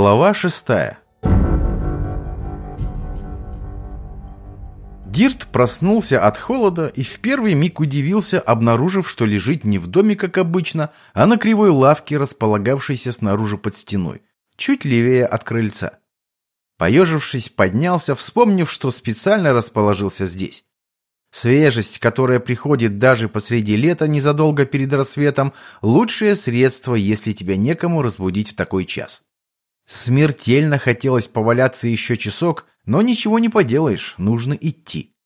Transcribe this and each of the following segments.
Глава шестая Дирт проснулся от холода и в первый миг удивился, обнаружив, что лежит не в доме, как обычно, а на кривой лавке, располагавшейся снаружи под стеной, чуть левее от крыльца. Поежившись, поднялся, вспомнив, что специально расположился здесь. Свежесть, которая приходит даже посреди лета незадолго перед рассветом, лучшее средство, если тебя некому разбудить в такой час. Смертельно хотелось поваляться еще часок, но ничего не поделаешь, нужно идти.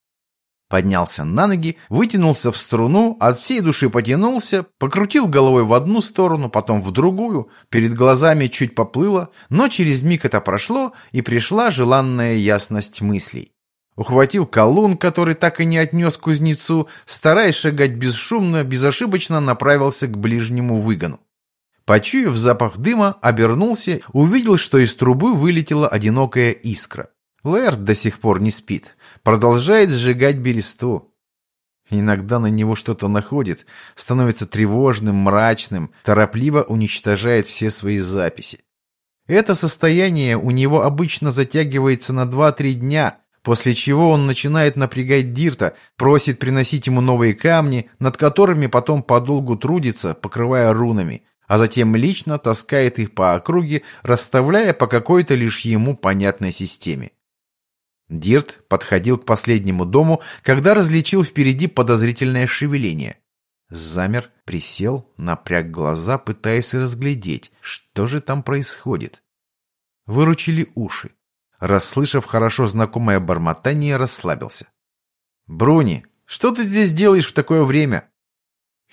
Поднялся на ноги, вытянулся в струну, от всей души потянулся, покрутил головой в одну сторону, потом в другую, перед глазами чуть поплыло, но через миг это прошло, и пришла желанная ясность мыслей. Ухватил колун, который так и не отнес кузнецу, стараясь шагать бесшумно, безошибочно направился к ближнему выгону. Почуяв запах дыма, обернулся, увидел, что из трубы вылетела одинокая искра. Лэрд до сих пор не спит, продолжает сжигать бересту. Иногда на него что-то находит, становится тревожным, мрачным, торопливо уничтожает все свои записи. Это состояние у него обычно затягивается на 2-3 дня, после чего он начинает напрягать Дирта, просит приносить ему новые камни, над которыми потом подолгу трудится, покрывая рунами – а затем лично таскает их по округе, расставляя по какой-то лишь ему понятной системе. Дирт подходил к последнему дому, когда различил впереди подозрительное шевеление. Замер, присел, напряг глаза, пытаясь разглядеть, что же там происходит. Выручили уши. Расслышав хорошо знакомое бормотание, расслабился. «Бруни, что ты здесь делаешь в такое время?»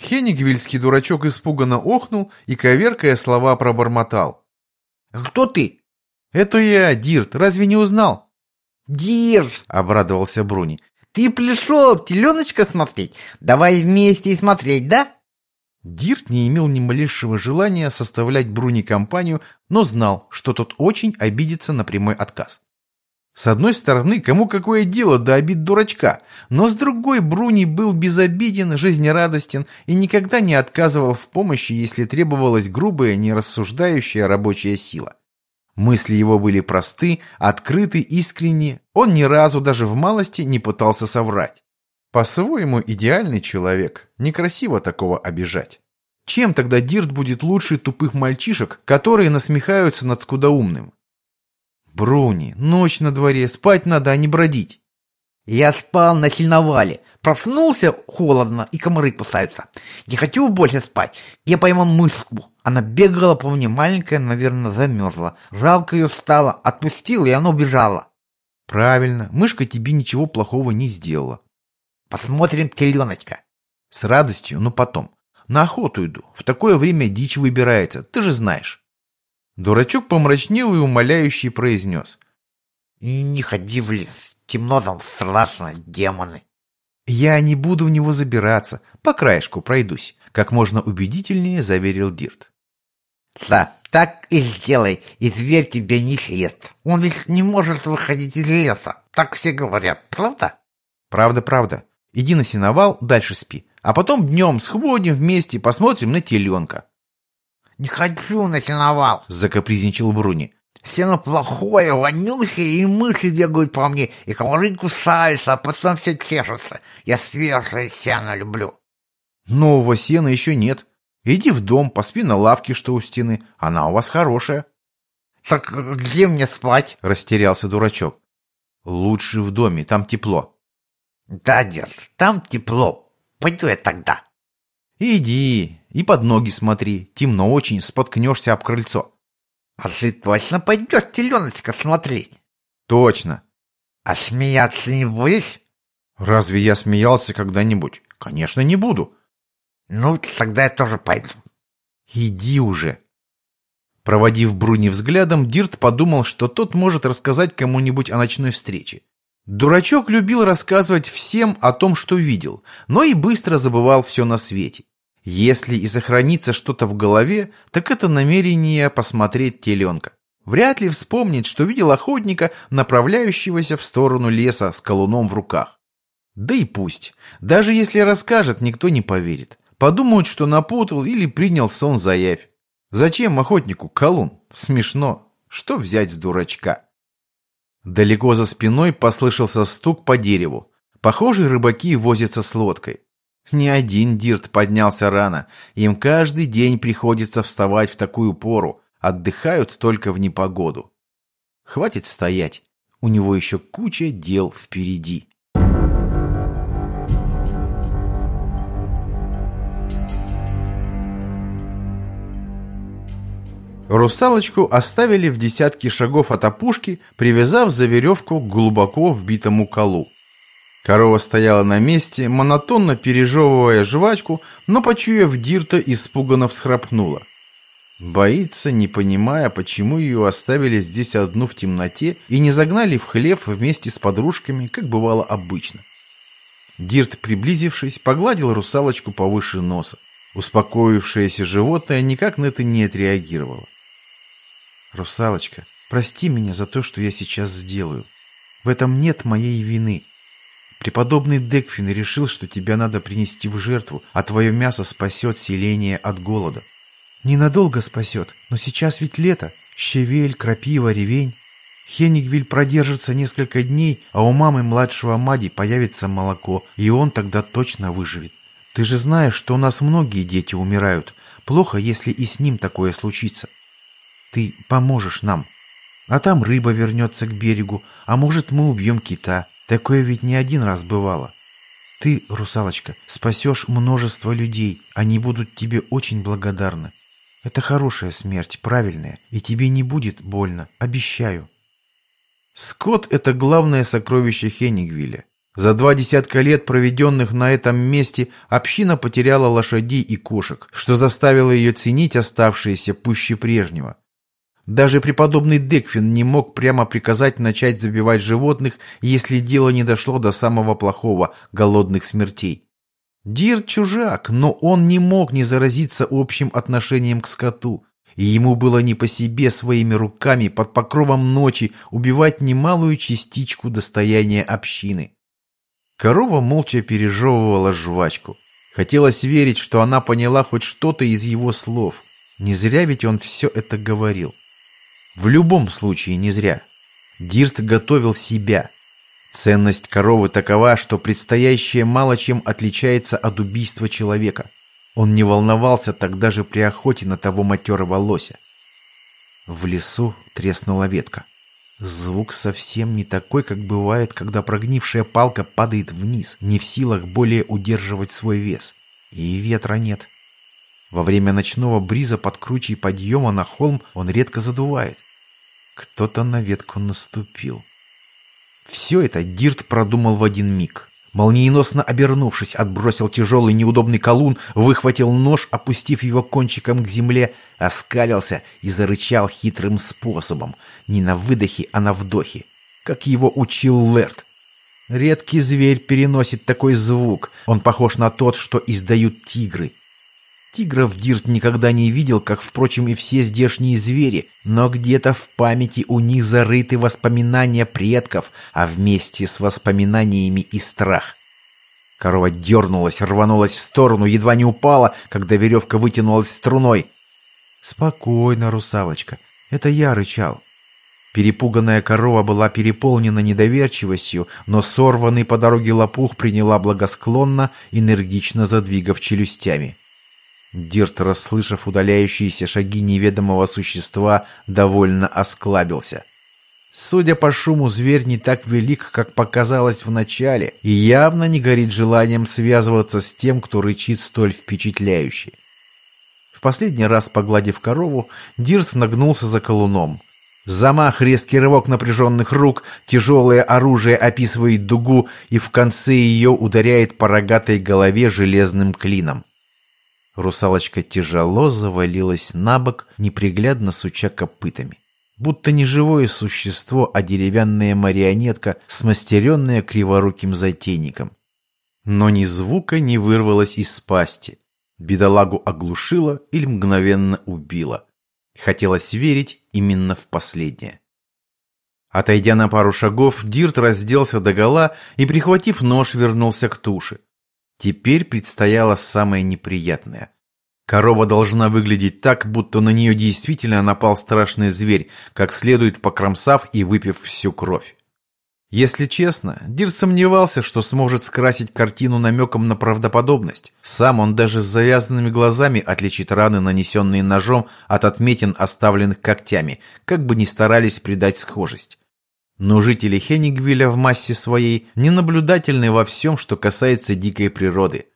Хенигвильский дурачок испуганно охнул и, коверкая слова, пробормотал. «Кто ты?» «Это я, Дирт, разве не узнал?» «Дирт!» — обрадовался Бруни. «Ты пришел теленочка смотреть? Давай вместе и смотреть, да?» Дирт не имел ни малейшего желания составлять Бруни компанию, но знал, что тот очень обидится на прямой отказ. С одной стороны, кому какое дело до обид дурачка, но с другой Бруни был безобиден, жизнерадостен и никогда не отказывал в помощи, если требовалась грубая, нерассуждающая рабочая сила. Мысли его были просты, открыты, искренни, он ни разу даже в малости не пытался соврать. По-своему идеальный человек, некрасиво такого обижать. Чем тогда Дирт будет лучше тупых мальчишек, которые насмехаются над скудоумным? «Бруни, ночь на дворе, спать надо, а не бродить». «Я спал на сильновале. Проснулся холодно, и комары кусаются. Не хочу больше спать. Я поймал мышку. Она бегала по мне, маленькая, наверное, замерзла. Жалко ее стало. Отпустил, и она убежала». «Правильно. Мышка тебе ничего плохого не сделала». «Посмотрим теленочка». «С радостью, но потом. На охоту иду. В такое время дичь выбирается, ты же знаешь». Дурачок помрачнел и умоляющий произнес. «Не ходи в лес, темно там страшно, демоны». «Я не буду в него забираться, по краешку пройдусь», как можно убедительнее заверил Дирт. «Да, так и сделай, и зверь тебя не съест. Он ведь не может выходить из леса, так все говорят, правда?» «Правда, правда. Иди на сеновал, дальше спи, а потом днем сходим вместе, посмотрим на теленка». «Не хочу на сеновал!» — закапризничал Бруни. «Сено плохое, вонючее, и мыши бегают по мне, и комары кусаются, а потом все чешутся. Я свежее сено люблю». «Нового сена еще нет. Иди в дом, поспи на лавке, что у стены. Она у вас хорошая». «Так где мне спать?» — растерялся дурачок. «Лучше в доме, там тепло». «Да, дед, там тепло. Пойду я тогда». «Иди, и под ноги смотри, темно очень, споткнешься об крыльцо». «А ты точно пойдешь теленочка смотреть?» «Точно». «А смеяться не будешь?» «Разве я смеялся когда-нибудь?» «Конечно, не буду». «Ну, тогда я тоже пойду». «Иди уже». Проводив Бруни взглядом, Дирт подумал, что тот может рассказать кому-нибудь о ночной встрече. Дурачок любил рассказывать всем о том, что видел, но и быстро забывал все на свете. Если и сохранится что-то в голове, так это намерение посмотреть теленка. Вряд ли вспомнит, что видел охотника, направляющегося в сторону леса с колуном в руках. Да и пусть. Даже если расскажет, никто не поверит. Подумают, что напутал или принял сон за явь. Зачем охотнику колун? Смешно. Что взять с дурачка? Далеко за спиной послышался стук по дереву. Похоже, рыбаки возятся с лодкой. Ни один Дирт поднялся рано. Им каждый день приходится вставать в такую пору. Отдыхают только в непогоду. Хватит стоять. У него еще куча дел впереди. Русалочку оставили в десятке шагов от опушки, привязав за веревку к глубоко вбитому колу. Корова стояла на месте, монотонно пережевывая жвачку, но, почуяв Дирта, испуганно всхрапнула. Боится, не понимая, почему ее оставили здесь одну в темноте и не загнали в хлев вместе с подружками, как бывало обычно. Дирт, приблизившись, погладил русалочку повыше носа. Успокоившееся животное никак на это не отреагировало. «Русалочка, прости меня за то, что я сейчас сделаю. В этом нет моей вины. Преподобный Декфин решил, что тебя надо принести в жертву, а твое мясо спасет селение от голода. Ненадолго спасет, но сейчас ведь лето. Щавель, крапива, ревень. Хенигвиль продержится несколько дней, а у мамы младшего Мади появится молоко, и он тогда точно выживет. Ты же знаешь, что у нас многие дети умирают. Плохо, если и с ним такое случится. Ты поможешь нам. А там рыба вернется к берегу, а может мы убьем кита. Такое ведь не один раз бывало. Ты, русалочка, спасешь множество людей. Они будут тебе очень благодарны. Это хорошая смерть, правильная, и тебе не будет больно, обещаю. Скот — это главное сокровище Хеннигвилля. За два десятка лет, проведенных на этом месте, община потеряла лошадей и кошек, что заставило ее ценить оставшиеся пуще прежнего. Даже преподобный Декфин не мог прямо приказать начать забивать животных, если дело не дошло до самого плохого – голодных смертей. Дир чужак, но он не мог не заразиться общим отношением к скоту, и ему было не по себе своими руками под покровом ночи убивать немалую частичку достояния общины. Корова молча пережевывала жвачку. Хотелось верить, что она поняла хоть что-то из его слов. Не зря ведь он все это говорил. В любом случае не зря. Дирт готовил себя. Ценность коровы такова, что предстоящее мало чем отличается от убийства человека. Он не волновался тогда же при охоте на того матерого лося. В лесу треснула ветка. Звук совсем не такой, как бывает, когда прогнившая палка падает вниз, не в силах более удерживать свой вес. И ветра нет. Во время ночного бриза под кручей подъема на холм он редко задувает. Кто-то на ветку наступил. Все это Дирт продумал в один миг. Молниеносно обернувшись, отбросил тяжелый неудобный колун, выхватил нож, опустив его кончиком к земле, оскалился и зарычал хитрым способом, не на выдохе, а на вдохе, как его учил Лерт. Редкий зверь переносит такой звук, он похож на тот, что издают тигры. Тигров Дирт никогда не видел, как, впрочем, и все здешние звери, но где-то в памяти у них зарыты воспоминания предков, а вместе с воспоминаниями и страх. Корова дернулась, рванулась в сторону, едва не упала, когда веревка вытянулась струной. «Спокойно, русалочка, это я рычал». Перепуганная корова была переполнена недоверчивостью, но сорванный по дороге лопух приняла благосклонно, энергично задвигав челюстями. Дирт, расслышав удаляющиеся шаги неведомого существа, довольно осклабился. Судя по шуму, зверь не так велик, как показалось вначале, и явно не горит желанием связываться с тем, кто рычит столь впечатляюще. В последний раз, погладив корову, Дирт нагнулся за колуном. Замах, резкий рывок напряженных рук, тяжелое оружие описывает дугу и в конце ее ударяет по рогатой голове железным клином. Русалочка тяжело завалилась на бок, неприглядно суча копытами. Будто не живое существо, а деревянная марионетка, смастеренная криворуким затейником. Но ни звука не вырвалось из пасти. Бедолагу оглушила или мгновенно убила. Хотелось верить именно в последнее. Отойдя на пару шагов, Дирт разделся догола и, прихватив нож, вернулся к туше. Теперь предстояло самое неприятное. Корова должна выглядеть так, будто на нее действительно напал страшный зверь, как следует покромсав и выпив всю кровь. Если честно, Дир сомневался, что сможет скрасить картину намеком на правдоподобность. Сам он даже с завязанными глазами отличит раны, нанесенные ножом, от отметин, оставленных когтями, как бы ни старались придать схожесть. Но жители Хенигвилля в массе своей ненаблюдательны во всем, что касается дикой природы.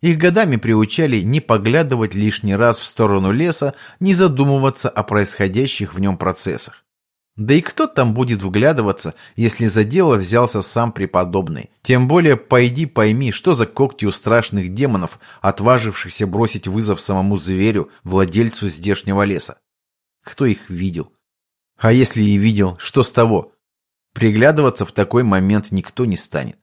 Их годами приучали не поглядывать лишний раз в сторону леса, не задумываться о происходящих в нем процессах. Да и кто там будет вглядываться, если за дело взялся сам преподобный? Тем более пойди пойми, что за когти у страшных демонов, отважившихся бросить вызов самому зверю, владельцу здешнего леса. Кто их видел? А если и видел, что с того? Приглядываться в такой момент никто не станет.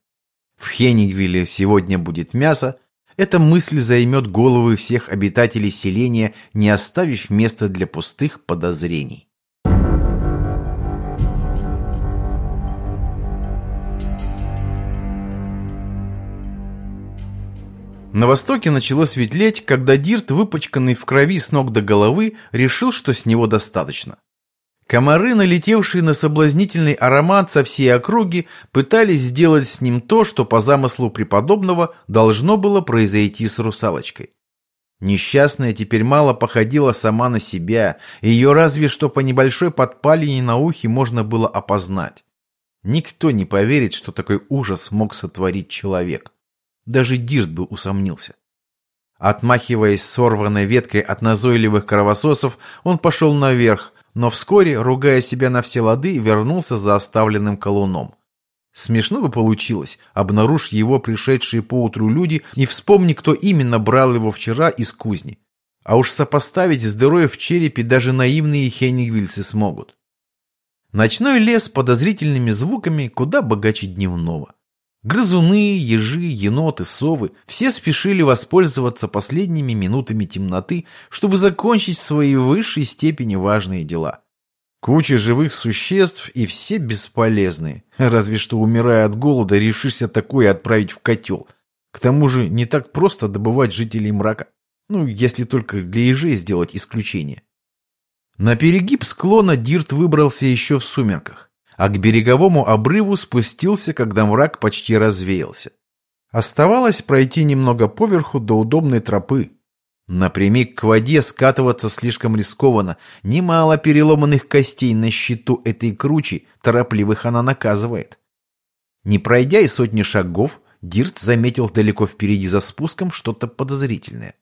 В Хенигвилле сегодня будет мясо. Эта мысль займет головы всех обитателей селения, не оставив места для пустых подозрений. На востоке начало светлеть, когда Дирт, выпачканный в крови с ног до головы, решил, что с него достаточно. Комары, налетевшие на соблазнительный аромат со всей округи, пытались сделать с ним то, что по замыслу преподобного должно было произойти с русалочкой. Несчастная теперь мало походила сама на себя, ее разве что по небольшой подпалине на ухе можно было опознать. Никто не поверит, что такой ужас мог сотворить человек. Даже Дирт бы усомнился. Отмахиваясь сорванной веткой от назойливых кровососов, он пошел наверх, но вскоре, ругая себя на все лады, вернулся за оставленным колуном. Смешно бы получилось, обнаружь его пришедшие поутру люди и вспомни, кто именно брал его вчера из кузни. А уж сопоставить с дырой в черепе даже наивные хенигвильцы смогут. Ночной лес подозрительными звуками куда богаче дневного. Грызуны, ежи, еноты, совы – все спешили воспользоваться последними минутами темноты, чтобы закончить свои высшей степени важные дела. Куча живых существ и все бесполезные. Разве что, умирая от голода, решишься такое отправить в котел. К тому же не так просто добывать жителей мрака. Ну, если только для ежей сделать исключение. На перегиб склона Дирт выбрался еще в сумерках а к береговому обрыву спустился, когда мрак почти развеялся. Оставалось пройти немного поверху до удобной тропы. Напрямик к воде скатываться слишком рискованно, немало переломанных костей на щиту этой кручи, торопливых она наказывает. Не пройдя и сотни шагов, Дирт заметил далеко впереди за спуском что-то подозрительное.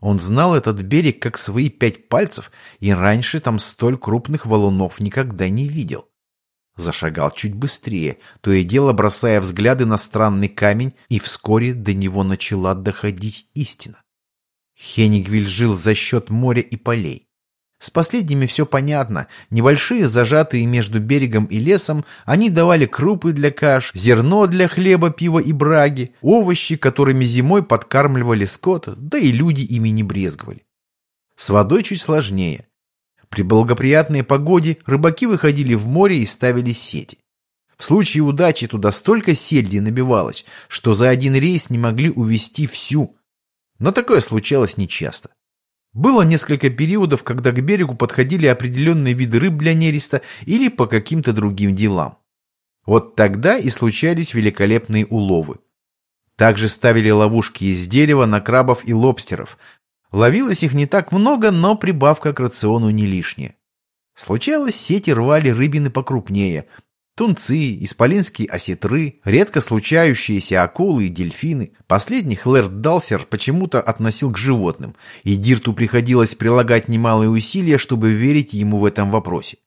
Он знал этот берег как свои пять пальцев, и раньше там столь крупных валунов никогда не видел. Зашагал чуть быстрее, то и дело бросая взгляды на странный камень, и вскоре до него начала доходить истина. Хенигвиль жил за счет моря и полей. С последними все понятно. Небольшие, зажатые между берегом и лесом, они давали крупы для каш, зерно для хлеба, пива и браги, овощи, которыми зимой подкармливали скот, да и люди ими не брезговали. С водой чуть сложнее. При благоприятной погоде рыбаки выходили в море и ставили сети. В случае удачи туда столько сельди набивалось, что за один рейс не могли увезти всю. Но такое случалось нечасто. Было несколько периодов, когда к берегу подходили определенные виды рыб для нереста или по каким-то другим делам. Вот тогда и случались великолепные уловы. Также ставили ловушки из дерева на крабов и лобстеров, Ловилось их не так много, но прибавка к рациону не лишняя. Случалось, сети рвали рыбины покрупнее. Тунцы, исполинские осетры, редко случающиеся акулы и дельфины. Последних Лэрд Далсер почему-то относил к животным, и Дирту приходилось прилагать немалые усилия, чтобы верить ему в этом вопросе.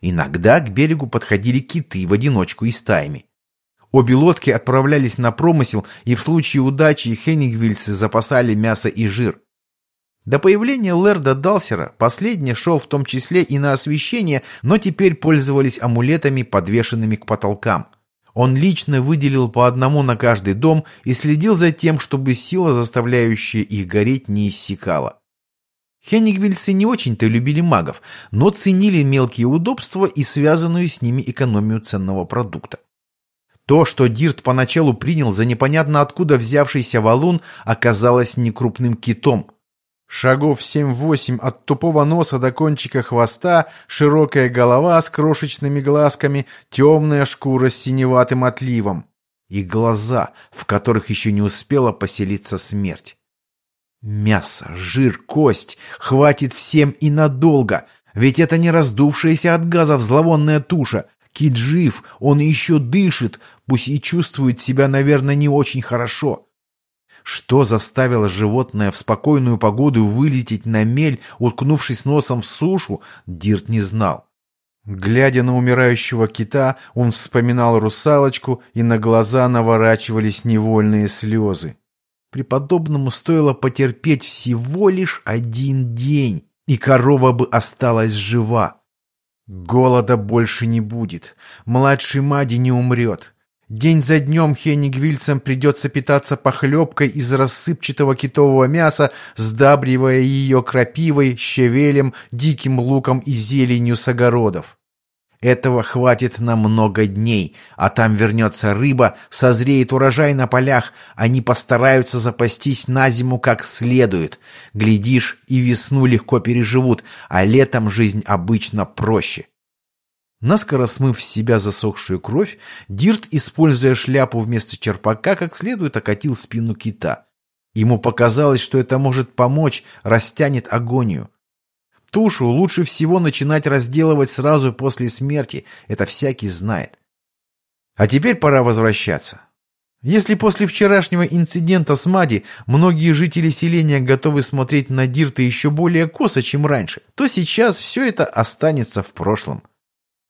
Иногда к берегу подходили киты в одиночку и стаями. Обе лодки отправлялись на промысел, и в случае удачи хеннигвильцы запасали мясо и жир. До появления Лерда Далсера последний шел в том числе и на освещение, но теперь пользовались амулетами, подвешенными к потолкам. Он лично выделил по одному на каждый дом и следил за тем, чтобы сила, заставляющая их гореть, не иссякала. Хеннигвильцы не очень-то любили магов, но ценили мелкие удобства и связанную с ними экономию ценного продукта. То, что Дирт поначалу принял за непонятно откуда взявшийся валун, оказалось некрупным китом – Шагов семь-восемь от тупого носа до кончика хвоста, широкая голова с крошечными глазками, темная шкура с синеватым отливом. И глаза, в которых еще не успела поселиться смерть. Мясо, жир, кость хватит всем и надолго, ведь это не раздувшаяся от газов зловонная туша. Кит жив, он еще дышит, пусть и чувствует себя, наверное, не очень хорошо. Что заставило животное в спокойную погоду вылететь на мель, уткнувшись носом в сушу, Дирт не знал. Глядя на умирающего кита, он вспоминал русалочку, и на глаза наворачивались невольные слезы. Преподобному стоило потерпеть всего лишь один день, и корова бы осталась жива. Голода больше не будет, младший Мади не умрет. День за днем хенигвильцам придется питаться похлебкой из рассыпчатого китового мяса, сдабривая ее крапивой, щавелем, диким луком и зеленью с огородов. Этого хватит на много дней, а там вернется рыба, созреет урожай на полях, они постараются запастись на зиму как следует. Глядишь, и весну легко переживут, а летом жизнь обычно проще. Наскоро смыв с себя засохшую кровь, Дирт, используя шляпу вместо черпака, как следует окатил спину кита. Ему показалось, что это может помочь, растянет агонию. Тушу лучше всего начинать разделывать сразу после смерти, это всякий знает. А теперь пора возвращаться. Если после вчерашнего инцидента с Мади многие жители селения готовы смотреть на Дирта еще более косо, чем раньше, то сейчас все это останется в прошлом.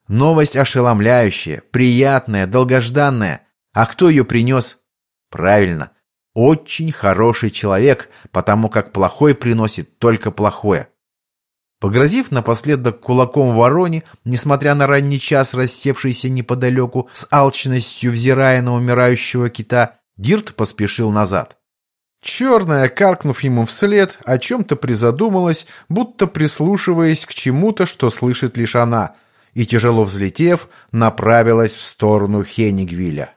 Новость ошеломляющая, приятная, долгожданная. А кто ее принес? Правильно, очень хороший человек, потому как плохой приносит только плохое. Погрозив напоследок кулаком вороне, несмотря на ранний час, рассевшийся неподалеку, с алчностью взирая на умирающего кита, Дирт поспешил назад. Черная, каркнув ему вслед, о чем-то призадумалась, будто прислушиваясь к чему-то, что слышит лишь она — и, тяжело взлетев, направилась в сторону Хенигвиля.